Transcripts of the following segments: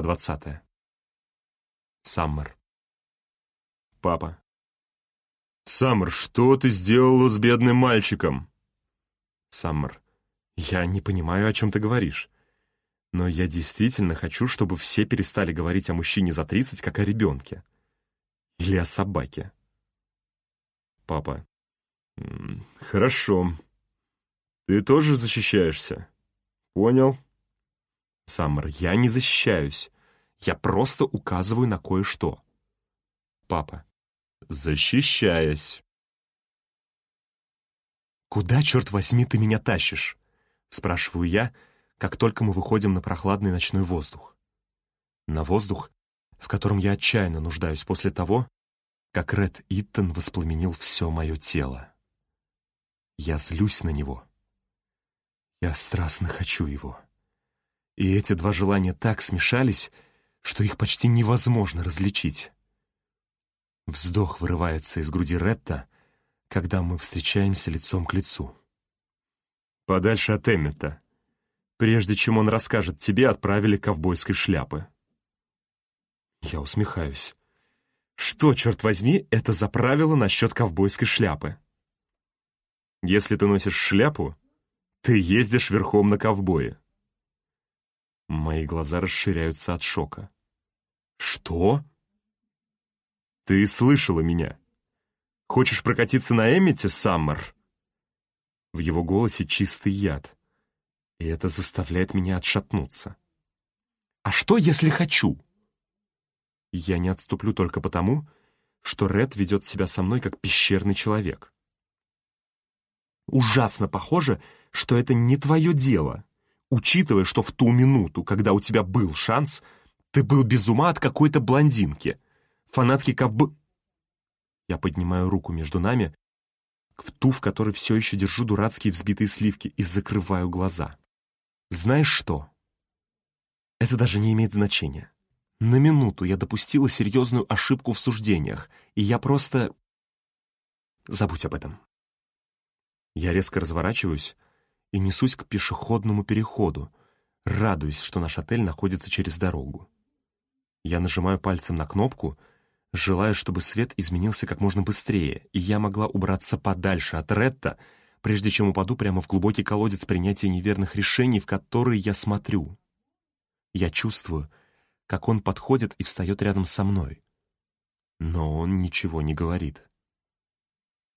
Глава 20. Саммер. Папа. «Саммер, что ты сделала с бедным мальчиком?» Саммер. «Я не понимаю, о чем ты говоришь. Но я действительно хочу, чтобы все перестали говорить о мужчине за 30, как о ребенке. Или о собаке». Папа. «Хорошо. Ты тоже защищаешься?» «Понял». Саммер, я не защищаюсь. Я просто указываю на кое-что. Папа. Защищаясь. «Куда, черт возьми, ты меня тащишь?» Спрашиваю я, как только мы выходим на прохладный ночной воздух. На воздух, в котором я отчаянно нуждаюсь после того, как Ред Иттон воспламенил все мое тело. Я злюсь на него. Я страстно хочу его. И эти два желания так смешались, что их почти невозможно различить. Вздох вырывается из груди Ретта, когда мы встречаемся лицом к лицу. «Подальше от Эммета. Прежде чем он расскажет тебе, отправили ковбойской шляпы». Я усмехаюсь. Что, черт возьми, это за правило насчет ковбойской шляпы? Если ты носишь шляпу, ты ездишь верхом на ковбое. Мои глаза расширяются от шока. «Что?» «Ты слышала меня. Хочешь прокатиться на Эммите, Саммер?» В его голосе чистый яд, и это заставляет меня отшатнуться. «А что, если хочу?» Я не отступлю только потому, что Ред ведет себя со мной как пещерный человек. Ужасно похоже, что это не твое дело учитывая, что в ту минуту, когда у тебя был шанс, ты был без ума от какой-то блондинки, фанатки ковбо... Я поднимаю руку между нами, в ту, в которой все еще держу дурацкие взбитые сливки, и закрываю глаза. Знаешь что? Это даже не имеет значения. На минуту я допустила серьезную ошибку в суждениях, и я просто... Забудь об этом. Я резко разворачиваюсь, и несусь к пешеходному переходу, радуясь, что наш отель находится через дорогу. Я нажимаю пальцем на кнопку, желая, чтобы свет изменился как можно быстрее, и я могла убраться подальше от Ретта, прежде чем упаду прямо в глубокий колодец принятия неверных решений, в которые я смотрю. Я чувствую, как он подходит и встает рядом со мной. Но он ничего не говорит.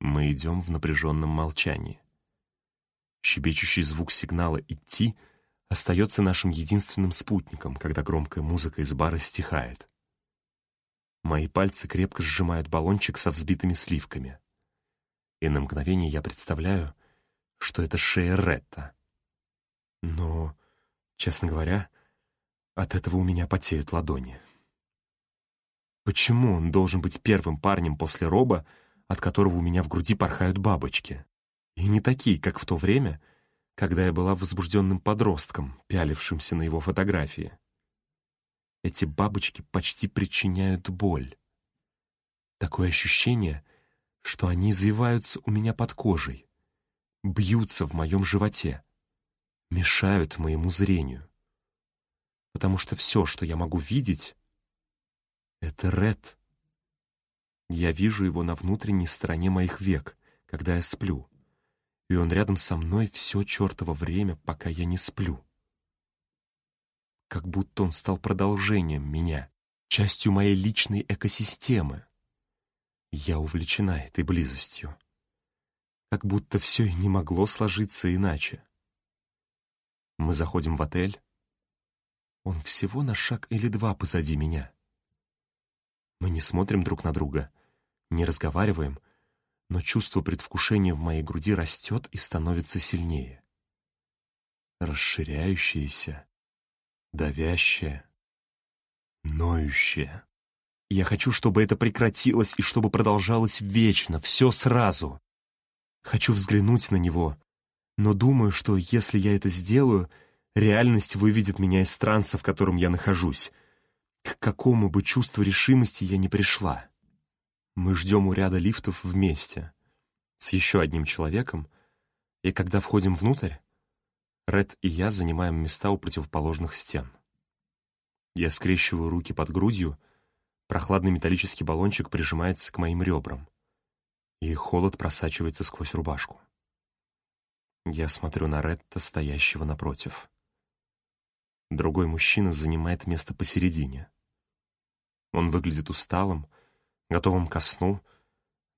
Мы идем в напряженном молчании. Щебечущий звук сигнала «идти» остается нашим единственным спутником, когда громкая музыка из бара стихает. Мои пальцы крепко сжимают баллончик со взбитыми сливками. И на мгновение я представляю, что это шея Ретта. Но, честно говоря, от этого у меня потеют ладони. Почему он должен быть первым парнем после Роба, от которого у меня в груди порхают бабочки? И не такие, как в то время, когда я была возбужденным подростком, пялившимся на его фотографии. Эти бабочки почти причиняют боль. Такое ощущение, что они извиваются у меня под кожей, бьются в моем животе, мешают моему зрению. Потому что все, что я могу видеть, — это Ред. Я вижу его на внутренней стороне моих век, когда я сплю и он рядом со мной все чертово время, пока я не сплю. Как будто он стал продолжением меня, частью моей личной экосистемы. Я увлечена этой близостью. Как будто все и не могло сложиться иначе. Мы заходим в отель. Он всего на шаг или два позади меня. Мы не смотрим друг на друга, не разговариваем — но чувство предвкушения в моей груди растет и становится сильнее. Расширяющееся, давящее, ноющее. Я хочу, чтобы это прекратилось и чтобы продолжалось вечно, все сразу. Хочу взглянуть на него, но думаю, что если я это сделаю, реальность выведет меня из транса, в котором я нахожусь. К какому бы чувству решимости я не пришла. Мы ждем у ряда лифтов вместе, с еще одним человеком, и когда входим внутрь, Ред и я занимаем места у противоположных стен. Я скрещиваю руки под грудью, прохладный металлический баллончик прижимается к моим ребрам, и холод просачивается сквозь рубашку. Я смотрю на Ретта, стоящего напротив. Другой мужчина занимает место посередине. Он выглядит усталым, готовым ко сну,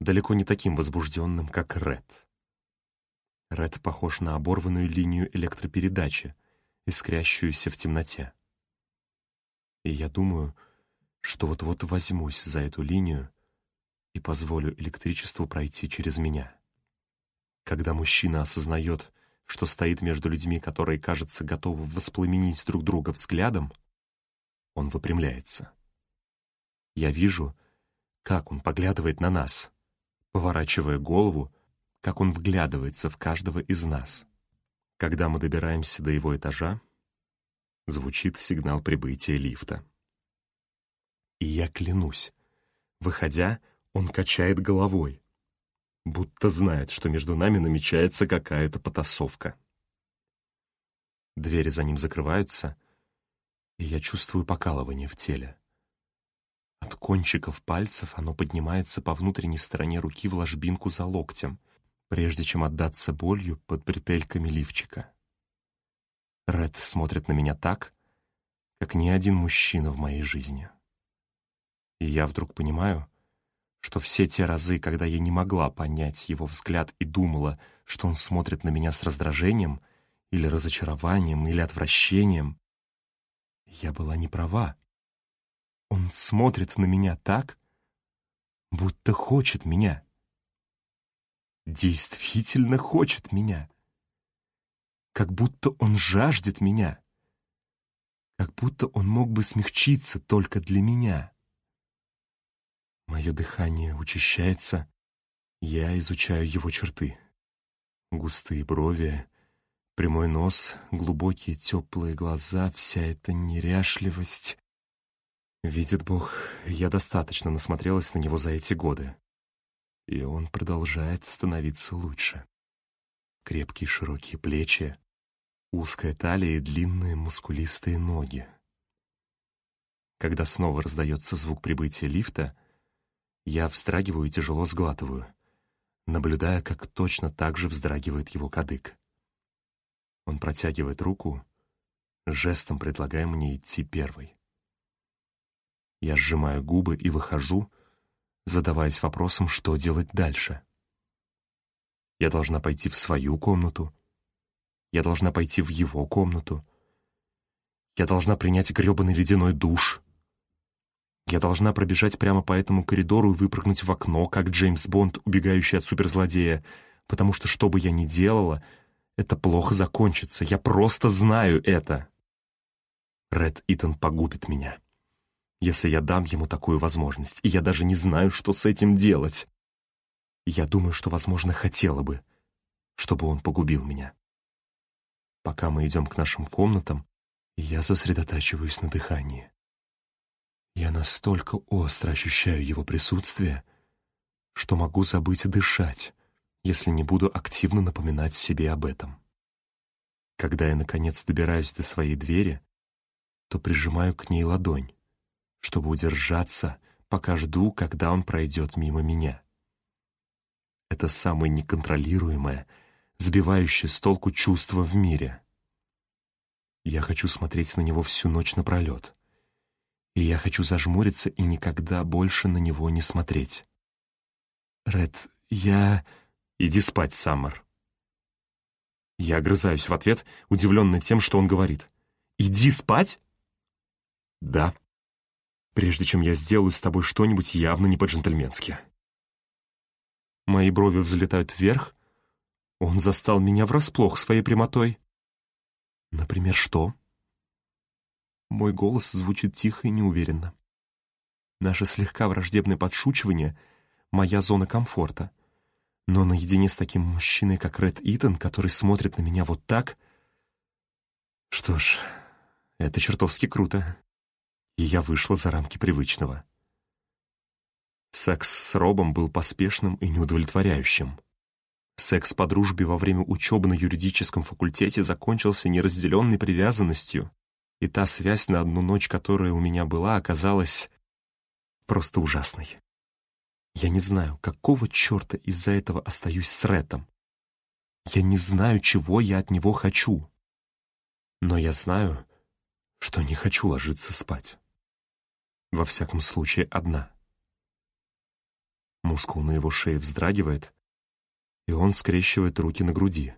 далеко не таким возбужденным, как Ред. Ред похож на оборванную линию электропередачи, искрящуюся в темноте. И я думаю, что вот-вот возьмусь за эту линию и позволю электричеству пройти через меня. Когда мужчина осознает, что стоит между людьми, которые, кажется, готовы воспламенить друг друга взглядом, он выпрямляется. Я вижу, как он поглядывает на нас, поворачивая голову, как он вглядывается в каждого из нас. Когда мы добираемся до его этажа, звучит сигнал прибытия лифта. И я клянусь, выходя, он качает головой, будто знает, что между нами намечается какая-то потасовка. Двери за ним закрываются, и я чувствую покалывание в теле. От кончиков пальцев оно поднимается по внутренней стороне руки в ложбинку за локтем, прежде чем отдаться болью под бретельками лифчика. Ред смотрит на меня так, как ни один мужчина в моей жизни. И я вдруг понимаю, что все те разы, когда я не могла понять его взгляд и думала, что он смотрит на меня с раздражением или разочарованием или отвращением, я была не права. Он смотрит на меня так, будто хочет меня. Действительно хочет меня. Как будто он жаждет меня. Как будто он мог бы смягчиться только для меня. Мое дыхание учащается, я изучаю его черты. Густые брови, прямой нос, глубокие теплые глаза, вся эта неряшливость. Видит Бог, я достаточно насмотрелась на него за эти годы. И он продолжает становиться лучше. Крепкие широкие плечи, узкая талия и длинные мускулистые ноги. Когда снова раздается звук прибытия лифта, я вздрагиваю и тяжело сглатываю, наблюдая, как точно так же вздрагивает его кадык. Он протягивает руку, жестом предлагая мне идти первой. Я сжимаю губы и выхожу, задаваясь вопросом, что делать дальше. Я должна пойти в свою комнату. Я должна пойти в его комнату. Я должна принять грёбаный ледяной душ. Я должна пробежать прямо по этому коридору и выпрыгнуть в окно, как Джеймс Бонд, убегающий от суперзлодея, потому что что бы я ни делала, это плохо закончится. Я просто знаю это. Ред Итан погубит меня если я дам ему такую возможность, и я даже не знаю, что с этим делать. Я думаю, что, возможно, хотела бы, чтобы он погубил меня. Пока мы идем к нашим комнатам, я сосредотачиваюсь на дыхании. Я настолько остро ощущаю его присутствие, что могу забыть дышать, если не буду активно напоминать себе об этом. Когда я, наконец, добираюсь до своей двери, то прижимаю к ней ладонь, чтобы удержаться, пока жду, когда он пройдет мимо меня. Это самое неконтролируемое, сбивающее с толку чувство в мире. Я хочу смотреть на него всю ночь напролет. И я хочу зажмуриться и никогда больше на него не смотреть. «Ред, я...» «Иди спать, Саммер». Я огрызаюсь в ответ, удивленный тем, что он говорит. «Иди спать?» «Да», прежде чем я сделаю с тобой что-нибудь явно не по-джентльменски. Мои брови взлетают вверх. Он застал меня врасплох своей прямотой. Например, что? Мой голос звучит тихо и неуверенно. Наше слегка враждебное подшучивание — моя зона комфорта. Но наедине с таким мужчиной, как Ред Итан, который смотрит на меня вот так... Что ж, это чертовски круто и я вышла за рамки привычного. Секс с Робом был поспешным и неудовлетворяющим. Секс по дружбе во время учебы на юридическом факультете закончился неразделенной привязанностью И та связь на одну ночь, которая у меня была, оказалась просто ужасной. Я не знаю, какого черта из-за этого остаюсь с Рэтом. Я не знаю, чего я от него хочу. Но я знаю, что не хочу ложиться спать. Во всяком случае, одна. Мускул на его шее вздрагивает, и он скрещивает руки на груди,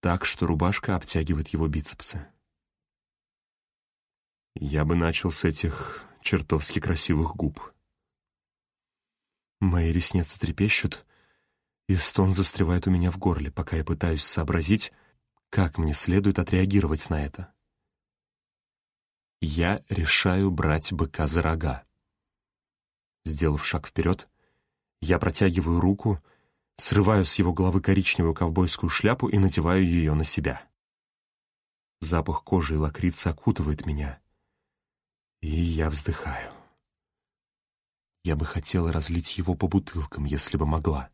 так, что рубашка обтягивает его бицепсы. Я бы начал с этих чертовски красивых губ. Мои ресницы трепещут, и стон застревает у меня в горле, пока я пытаюсь сообразить, как мне следует отреагировать на это. Я решаю брать быка за рога. Сделав шаг вперед, я протягиваю руку, срываю с его головы коричневую ковбойскую шляпу и надеваю ее на себя. Запах кожи и лакрицы окутывает меня, и я вздыхаю. Я бы хотела разлить его по бутылкам, если бы могла.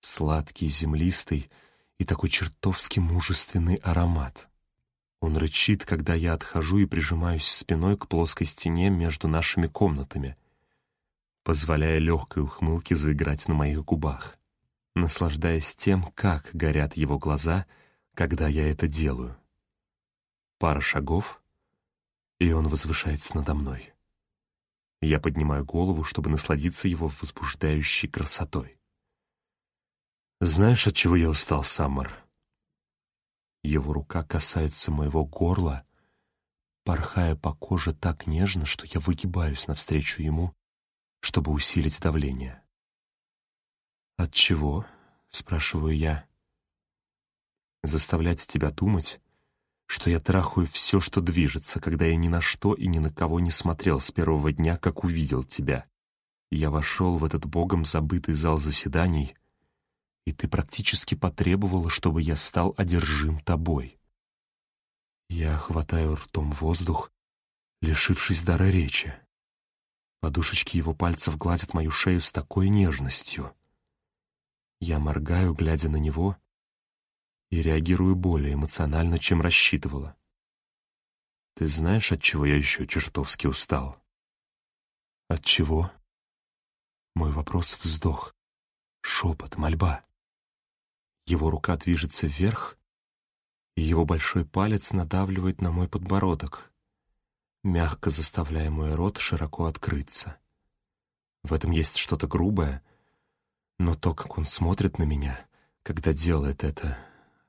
Сладкий, землистый и такой чертовски мужественный аромат. Он рычит, когда я отхожу и прижимаюсь спиной к плоской стене между нашими комнатами, позволяя легкой ухмылке заиграть на моих губах, наслаждаясь тем, как горят его глаза, когда я это делаю. Пара шагов, и он возвышается надо мной. Я поднимаю голову, чтобы насладиться его возбуждающей красотой. «Знаешь, от чего я устал, Саммер?» Его рука касается моего горла, порхая по коже так нежно, что я выгибаюсь навстречу ему, чтобы усилить давление. «От чего?» — спрашиваю я. «Заставлять тебя думать, что я трахаю все, что движется, когда я ни на что и ни на кого не смотрел с первого дня, как увидел тебя. Я вошел в этот богом забытый зал заседаний, и ты практически потребовала, чтобы я стал одержим тобой. Я хватаю ртом воздух, лишившись дара речи. Подушечки его пальцев гладят мою шею с такой нежностью. Я моргаю, глядя на него, и реагирую более эмоционально, чем рассчитывала. Ты знаешь, от чего я еще чертовски устал? От чего? Мой вопрос — вздох, шепот, мольба. Его рука движется вверх, и его большой палец надавливает на мой подбородок, мягко заставляя мой рот широко открыться. В этом есть что-то грубое, но то, как он смотрит на меня, когда делает это,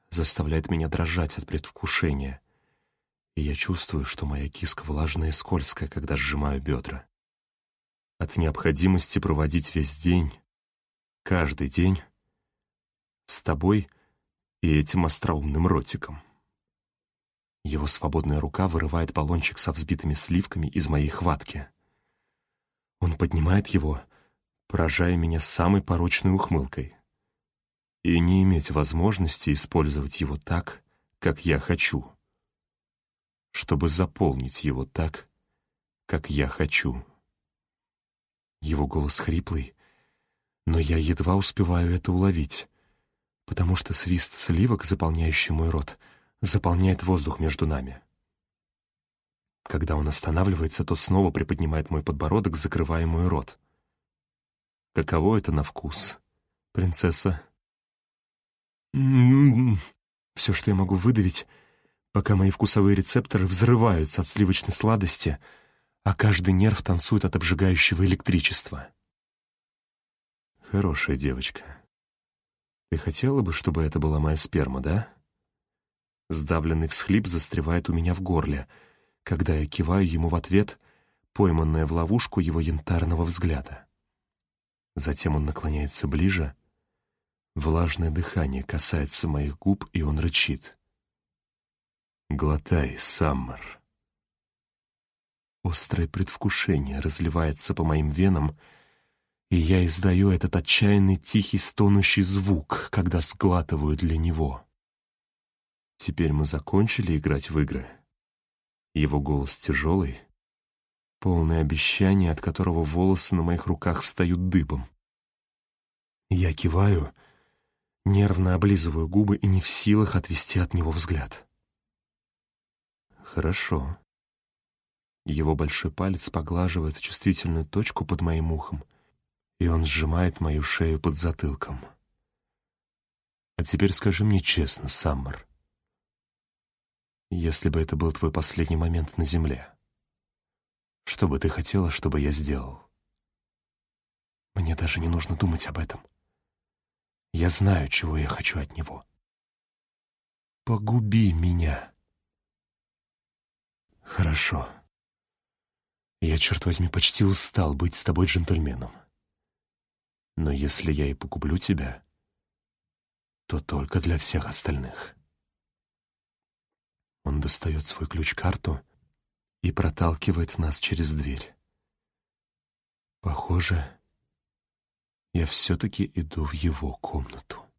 заставляет меня дрожать от предвкушения, и я чувствую, что моя киска влажная и скользкая, когда сжимаю бедра. От необходимости проводить весь день, каждый день, с тобой и этим остроумным ротиком. Его свободная рука вырывает баллончик со взбитыми сливками из моей хватки. Он поднимает его, поражая меня самой порочной ухмылкой и не иметь возможности использовать его так, как я хочу, чтобы заполнить его так, как я хочу. Его голос хриплый, но я едва успеваю это уловить, потому что свист сливок, заполняющий мой рот, заполняет воздух между нами. Когда он останавливается, то снова приподнимает мой подбородок, закрывая мой рот. Каково это на вкус, принцесса? Все, что я могу выдавить, пока мои вкусовые рецепторы взрываются от сливочной сладости, а каждый нерв танцует от обжигающего электричества. Хорошая девочка. Ты хотела бы, чтобы это была моя сперма, да? Сдавленный всхлип застревает у меня в горле, когда я киваю ему в ответ, пойманная в ловушку его янтарного взгляда. Затем он наклоняется ближе — Влажное дыхание касается моих губ, и он рычит. «Глотай, Саммер». Острое предвкушение разливается по моим венам, и я издаю этот отчаянный тихий стонущий звук, когда сглатываю для него. Теперь мы закончили играть в игры. Его голос тяжелый, полное обещание, от которого волосы на моих руках встают дыбом. Я киваю — Нервно облизываю губы и не в силах отвести от него взгляд. Хорошо. Его большой палец поглаживает чувствительную точку под моим ухом, и он сжимает мою шею под затылком. А теперь скажи мне честно, Саммер, если бы это был твой последний момент на земле, что бы ты хотела, чтобы я сделал? Мне даже не нужно думать об этом. Я знаю, чего я хочу от него. Погуби меня. Хорошо. Я, черт возьми, почти устал быть с тобой джентльменом. Но если я и погублю тебя, то только для всех остальных. Он достает свой ключ-карту и проталкивает нас через дверь. Похоже, я все-таки иду в его комнату.